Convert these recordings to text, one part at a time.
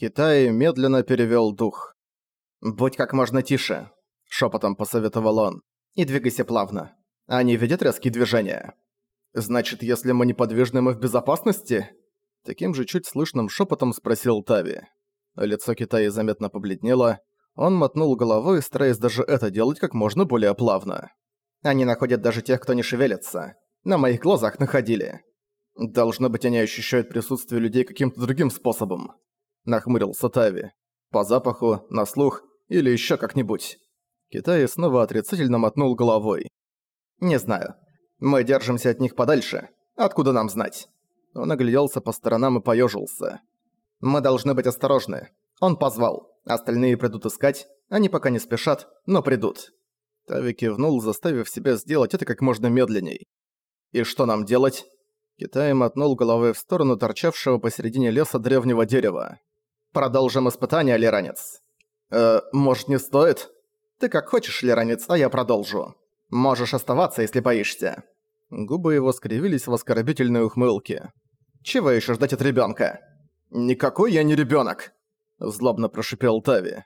Китай медленно перевёл дух. «Будь как можно тише», — шепотом посоветовал он. «И двигайся плавно. Они видят резкие движения». «Значит, если мы неподвижны, мы в безопасности?» Таким же чуть слышным шепотом спросил Тави. Лицо Китая заметно побледнело. Он мотнул головой, стараясь даже это делать как можно более плавно. «Они находят даже тех, кто не шевелится. На моих глазах находили. Должно быть, они ощущают присутствие людей каким-то другим способом», — нахмурился Тави. «По запаху, на слух или ещё как-нибудь». Китай снова отрицательно мотнул головой. «Не знаю. Мы держимся от них подальше. Откуда нам знать?» Он огляделся по сторонам и поёжился. «Мы должны быть осторожны. Он позвал. Остальные придут искать. Они пока не спешат, но придут». Тави кивнул, заставив себя сделать это как можно медленней. «И что нам делать?» Китай мотнул головой в сторону торчавшего посередине леса древнего дерева. «Продолжим испытание, Лиранец». «Э, может, не стоит?» «Ты как хочешь, Лиранец, а я продолжу. Можешь оставаться, если боишься». Губы его скривились в оскорбительной ухмылке. «Чего еще ждать от ребенка? «Никакой я не ребенок, злобно прошипел Тави.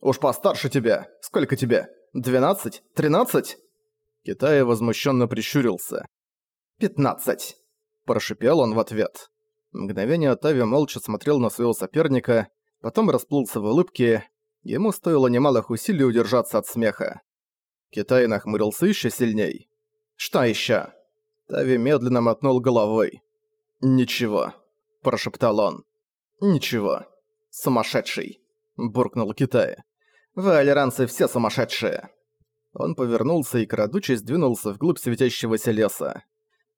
«Уж постарше тебя. Сколько тебе? Двенадцать? Тринадцать?» Китай возмущенно прищурился. «Пятнадцать!» – прошипел он в ответ. Мгновение Тави молча смотрел на своего соперника, потом расплылся в улыбке. Ему стоило немалых усилий удержаться от смеха. Китай нахмурился еще сильней. «Что еще? Тави медленно мотнул головой. «Ничего», – прошептал он. «Ничего. Сумасшедший», – буркнул Китай. «Вы, алиранцы, все сумасшедшие». Он повернулся и, крадучись, двинулся вглубь светящегося леса.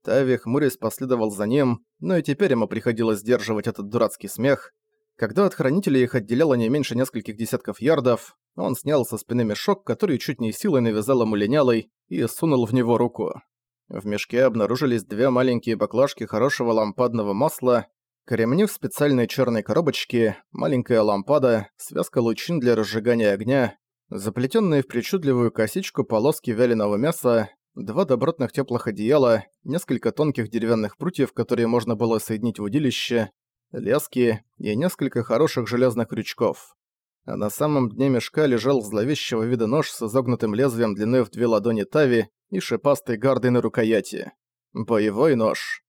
Тави, хмурясь, последовал за ним, но и теперь ему приходилось сдерживать этот дурацкий смех. Когда от хранителей их отделяло не меньше нескольких десятков ярдов, он снял со спины мешок, который чуть не силой навязал ему линялой, и сунул в него руку. В мешке обнаружились две маленькие баклажки хорошего лампадного масла, кремни в специальной черной коробочке, маленькая лампада, связка лучин для разжигания огня, заплетенные в причудливую косичку полоски вяленого мяса, два добротных теплых одеяла, несколько тонких деревянных прутьев, которые можно было соединить в удилище, лески и несколько хороших железных крючков. А на самом дне мешка лежал зловещего вида нож с изогнутым лезвием длиной в две ладони Тави и шипастой гардой на рукояти. Боевой нож.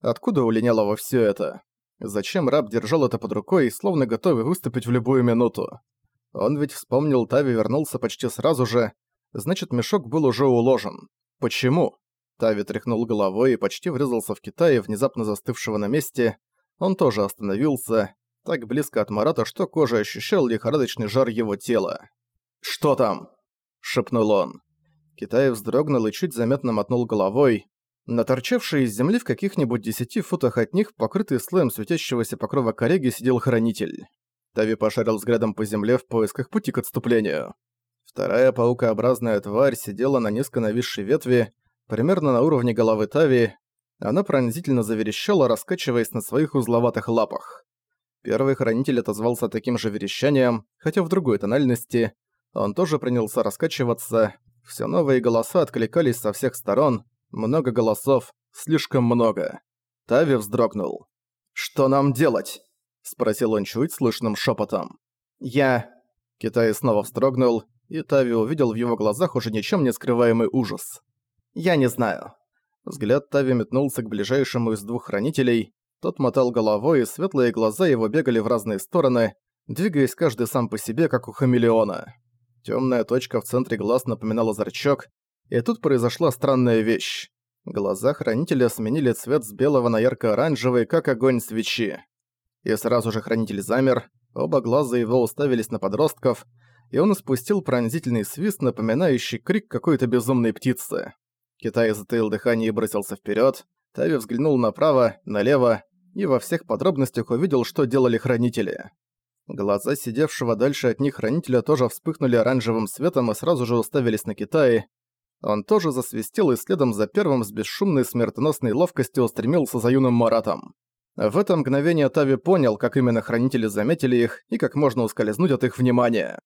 Откуда у Линялова всё это? Зачем раб держал это под рукой, словно готовый выступить в любую минуту? Он ведь вспомнил Тави вернулся почти сразу же, значит мешок был уже уложен. Почему? Тави тряхнул головой и почти врезался в Китае, внезапно застывшего на месте. Он тоже остановился, так близко от Марата, что кожа ощущал лихорадочный жар его тела. «Что там?» – шепнул он. Китай вздрогнул и чуть заметно мотнул головой. На торчавшей из земли в каких-нибудь десяти футах от них, покрытый слоем светящегося покрова кореги, сидел хранитель. Тави пошарил взглядом по земле в поисках пути к отступлению. Вторая паукообразная тварь сидела на низко нависшей ветви, примерно на уровне головы Тави. Она пронзительно заверещала, раскачиваясь на своих узловатых лапах. Первый хранитель отозвался таким же верещанием, хотя в другой тональности. Он тоже принялся раскачиваться, все новые голоса откликались со всех сторон. Много голосов, слишком много. Тави вздрогнул. «Что нам делать?» – спросил он чуть слышным шепотом. «Я...» Китай снова вздрогнул, и Тави увидел в его глазах уже ничем не скрываемый ужас. «Я не знаю». Взгляд Тави метнулся к ближайшему из двух хранителей. Тот мотал головой, и светлые глаза его бегали в разные стороны, двигаясь каждый сам по себе, как у хамелеона. Темная точка в центре глаз напоминала зрачок, и тут произошла странная вещь. Глаза Хранителя сменили цвет с белого на ярко-оранжевый, как огонь свечи. И сразу же Хранитель замер, оба глаза его уставились на подростков, и он испустил пронзительный свист, напоминающий крик какой-то безумной птицы. Китай затаил дыхание и бросился вперед. Тави взглянул направо, налево, и во всех подробностях увидел, что делали Хранители. Глаза сидевшего дальше от них хранителя тоже вспыхнули оранжевым светом и сразу же уставились на Китае. Он тоже засвистел и следом за первым с бесшумной смертоносной ловкостью устремился за юным Маратом. В это мгновение Тави понял, как именно хранители заметили их и как можно ускользнуть от их внимания.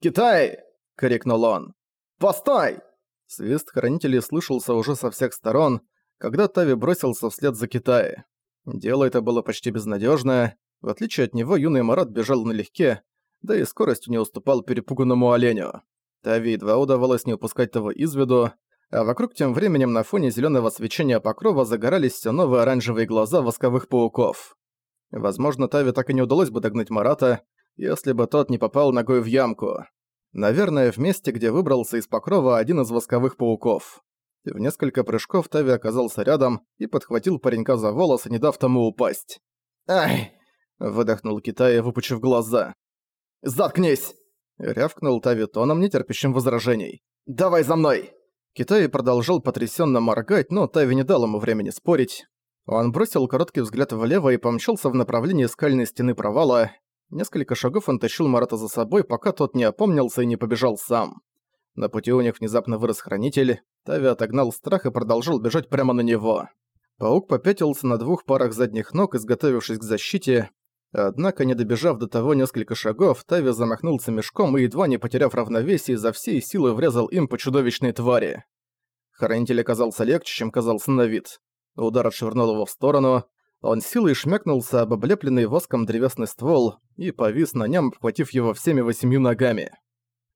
«Китай!» — крикнул он. «Постой!» Свист хранителей слышался уже со всех сторон, когда Тави бросился вслед за Китае. Дело это было почти безнадежное. В отличие от него, юный Марат бежал налегке, да и скоростью не уступал перепуганному оленю. Тави едва удавалось не упускать того из виду, а вокруг тем временем на фоне зеленого свечения покрова загорались все новые оранжевые глаза восковых пауков. Возможно, Тави так и не удалось бы догнать Марата, если бы тот не попал ногой в ямку. Наверное, в месте, где выбрался из покрова один из восковых пауков. В несколько прыжков Тави оказался рядом и подхватил паренька за волосы, не дав тому упасть. «Ай!» – выдохнул Китай, выпучив глаза. «Заткнись!» – рявкнул Тави тоном, нетерпящим возражений. «Давай за мной!» Китай продолжал потрясенно моргать, но Тави не дал ему времени спорить. Он бросил короткий взгляд влево и помчался в направлении скальной стены провала. Несколько шагов он тащил Марата за собой, пока тот не опомнился и не побежал сам. На пути у них внезапно вырос хранитель. Тави отогнал страх и продолжил бежать прямо на него. Паук попятился на двух парах задних ног, изготовившись к защите. Однако, не добежав до того несколько шагов, Тави замахнулся мешком и, едва не потеряв равновесие, за всей силы врезал им по чудовищной твари. Хранитель оказался легче, чем казался на вид. Удар отшвырнул его в сторону, он силой шмякнулся об облепленный воском древесный ствол и повис на нем, обхватив его всеми восемью ногами.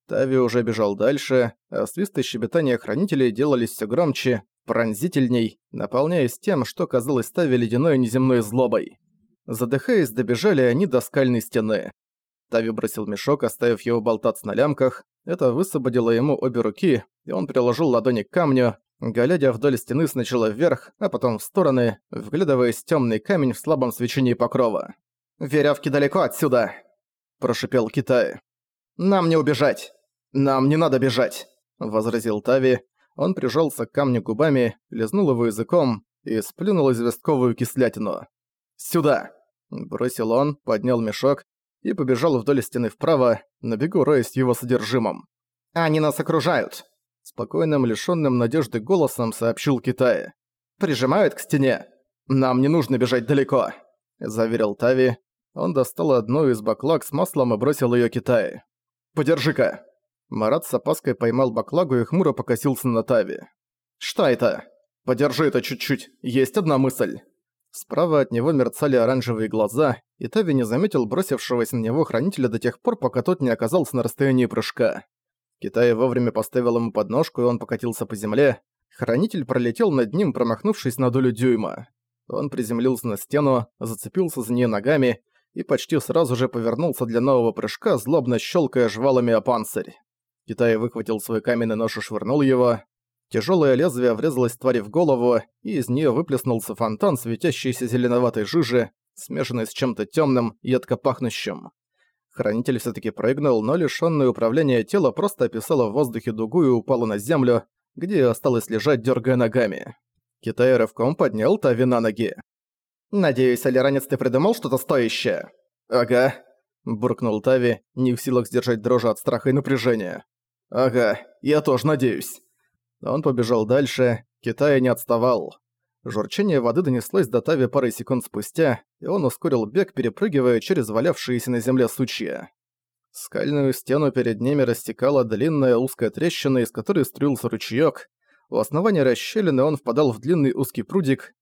Тави уже бежал дальше, а свисты щебетания хранителей делались все громче, пронзительней, наполняясь тем, что казалось Тави ледяной неземной злобой. Задыхаясь, добежали они до скальной стены. Тави бросил мешок, оставив его болтаться на лямках. Это высвободило ему обе руки, и он приложил ладони к камню, глядя вдоль стены сначала вверх, а потом в стороны, вглядываясь в тёмный камень в слабом свечении покрова. «Веревки далеко отсюда!» – прошипел Китай. «Нам не убежать! Нам не надо бежать!» – возразил Тави. Он прижался к камню губами, лизнул его языком и сплюнул известковую кислятину. «Сюда!» – бросил он, поднял мешок и побежал вдоль стены вправо, на бегу роясь его содержимым. «Они нас окружают!» Спокойным, лишённым надежды голосом сообщил Китай. «Прижимают к стене! Нам не нужно бежать далеко!» Заверил Тави. Он достал одну из баклаг с маслом и бросил её Китае. «Подержи-ка!» Марат с опаской поймал баклагу и хмуро покосился на Тави. «Что это?» «Подержи это чуть-чуть, есть одна мысль!» Справа от него мерцали оранжевые глаза, и Тави не заметил бросившегося на него хранителя до тех пор, пока тот не оказался на расстоянии прыжка. Китай вовремя поставил ему подножку, и он покатился по земле. Хранитель пролетел над ним, промахнувшись на долю дюйма. Он приземлился на стену, зацепился за нее ногами и почти сразу же повернулся для нового прыжка, злобно щелкая жвалами о панцирь. Китай выхватил свой каменный нож и швырнул его. Тяжелое лезвие врезалось твари в голову, и из нее выплеснулся фонтан светящейся зеленоватой жижи, смешанной с чем-то темным, едко пахнущим. Хранитель все таки прыгнул, но лишённое управления тело просто описало в воздухе дугу и упало на землю, где осталось лежать, дергая ногами. Китай рывком поднял Тави на ноги. «Надеюсь, Алиранец, ты придумал что-то стоящее?» «Ага», — буркнул Тави, не в силах сдержать дрожи от страха и напряжения. «Ага, я тоже надеюсь». Он побежал дальше, Китай не отставал. Журчание воды донеслось до Тави пары секунд спустя, и он ускорил бег, перепрыгивая через валявшиеся на земле сучья. Скальную стену перед ними растекала длинная узкая трещина, из которой струился ручеёк. У основания расщелины он впадал в длинный узкий прудик.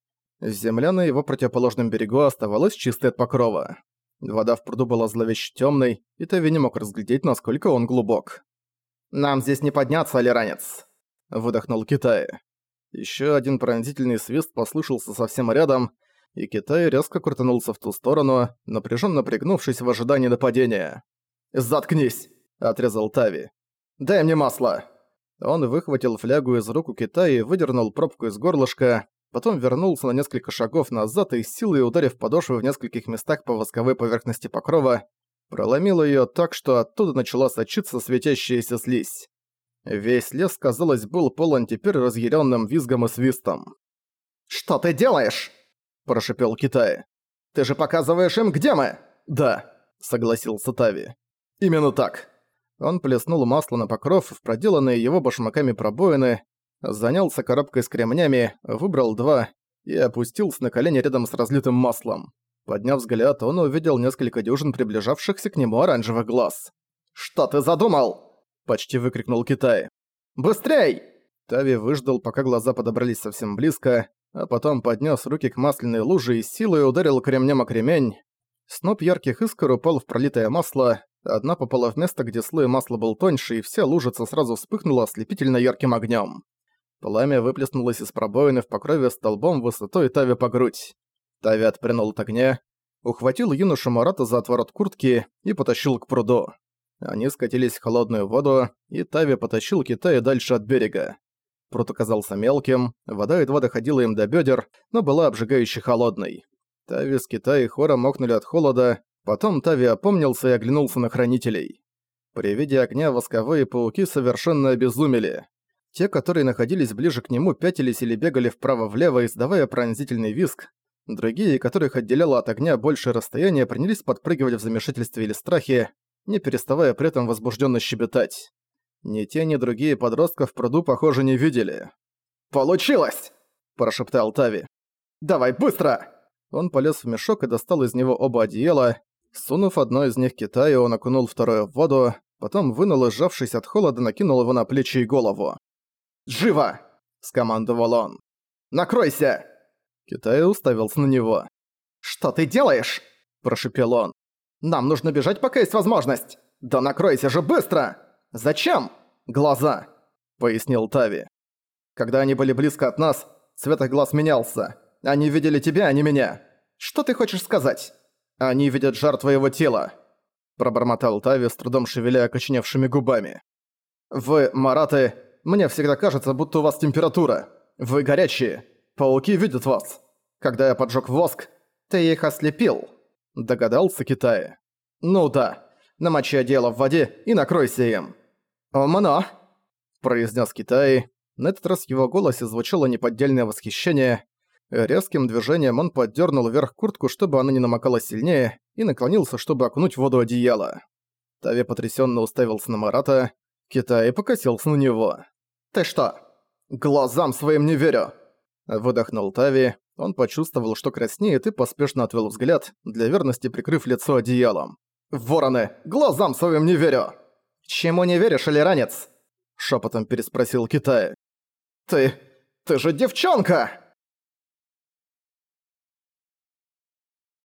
Земля на его противоположном берегу оставалась чистой от покрова. Вода в пруду была зловеще тёмной, и Тави не мог разглядеть, насколько он глубок. «Нам здесь не подняться, Алиранец!» — выдохнул Китай. Еще один пронзительный свист послышался совсем рядом, и Китай резко крутанулся в ту сторону, напряженно пригнувшись в ожидании нападения. «Заткнись!» – отрезал Тави. «Дай мне масло!» Он выхватил флягу из рук у Китая и выдернул пробку из горлышка, потом вернулся на несколько шагов назад и силой ударив подошвы в нескольких местах по восковой поверхности покрова, проломил ее так, что оттуда начала сочиться светящаяся слизь. Весь лес, казалось, был полон теперь разъяренным визгом и свистом. «Что ты делаешь?» – прошипел Китай. «Ты же показываешь им, где мы!» «Да», – согласился Тави. «Именно так». Он плеснул масло на покров в проделанные его башмаками пробоины, занялся коробкой с кремнями, выбрал два и опустился на колени рядом с разлитым маслом. Подняв взгляд, он увидел несколько дюжин приближавшихся к нему оранжевых глаз. «Что ты задумал?» – почти выкрикнул Китай. «Быстрей!» Тави выждал, пока глаза подобрались совсем близко, а потом поднес руки к масляной луже и силой ударил кремнем о кремень. Сноп ярких искр упал в пролитое масло, одна попала в место, где слой масла был тоньше, и вся лужица сразу вспыхнула ослепительно ярким огнем. Пламя выплеснулось из пробоины в покрове столбом высотой Тави по грудь. Тави отпрянул от огня, ухватил юношу Марата за отворот куртки и потащил к пруду. Они скатились в холодную воду, и Тави потащил Китая дальше от берега. Пруд оказался мелким, вода едва доходила им до бедер, но была обжигающе холодной. Тави с Китая хором мокнули от холода, потом Тави опомнился и оглянулся на хранителей. При виде огня восковые пауки совершенно обезумели. Те, которые находились ближе к нему, пятились или бегали вправо-влево, издавая пронзительный визг. Другие, которых отделяло от огня большее расстояние, принялись подпрыгивать в замешательстве или страхе, не переставая при этом возбужденно щебетать. Ни те, ни другие подростков в пруду, похоже, не видели. «Получилось!» – прошептал Тави. «Давай, быстро!» Он полез в мешок и достал из него оба одеяла. Сунув одно из них Китаю, он окунул второе в воду, потом вынул сжавшись от холода, накинул его на плечи и голову. «Живо!» – скомандовал он. «Накройся!» Китай уставился на него. «Что ты делаешь?» – прошепел он. «Нам нужно бежать, пока есть возможность! Да накройся же быстро! Зачем?» «Глаза!» – пояснил Тави. «Когда они были близко от нас, цвет их глаз менялся. Они видели тебя, а не меня. Что ты хочешь сказать?» «Они видят жар твоего тела», – пробормотал Тави, с трудом шевеля окоченевшими губами. «Вы, Мараты, мне всегда кажется, будто у вас температура. Вы горячие. Пауки видят вас. Когда я поджег воск, ты их ослепил», — догадался Китай. «Ну да. Намочи одеяло в воде и накройся им». «Омано», — произнес Китай. На этот раз в его голосе звучало неподдельное восхищение. Резким движением он поддернул вверх куртку, чтобы она не намокала сильнее, и наклонился, чтобы окунуть в воду одеяло. Тави потрясенно уставился на Марата, Китай покосился на него. «Ты что? Глазам своим не верю!» Выдохнул Тави. Он почувствовал, что краснеет, и поспешно отвел взгляд, для верности прикрыв лицо одеялом. «Вороны! Глазам своим не верю!» «Чему не веришь, или ранец?» Шепотом переспросил Китай. «Ты... ты же девчонка!»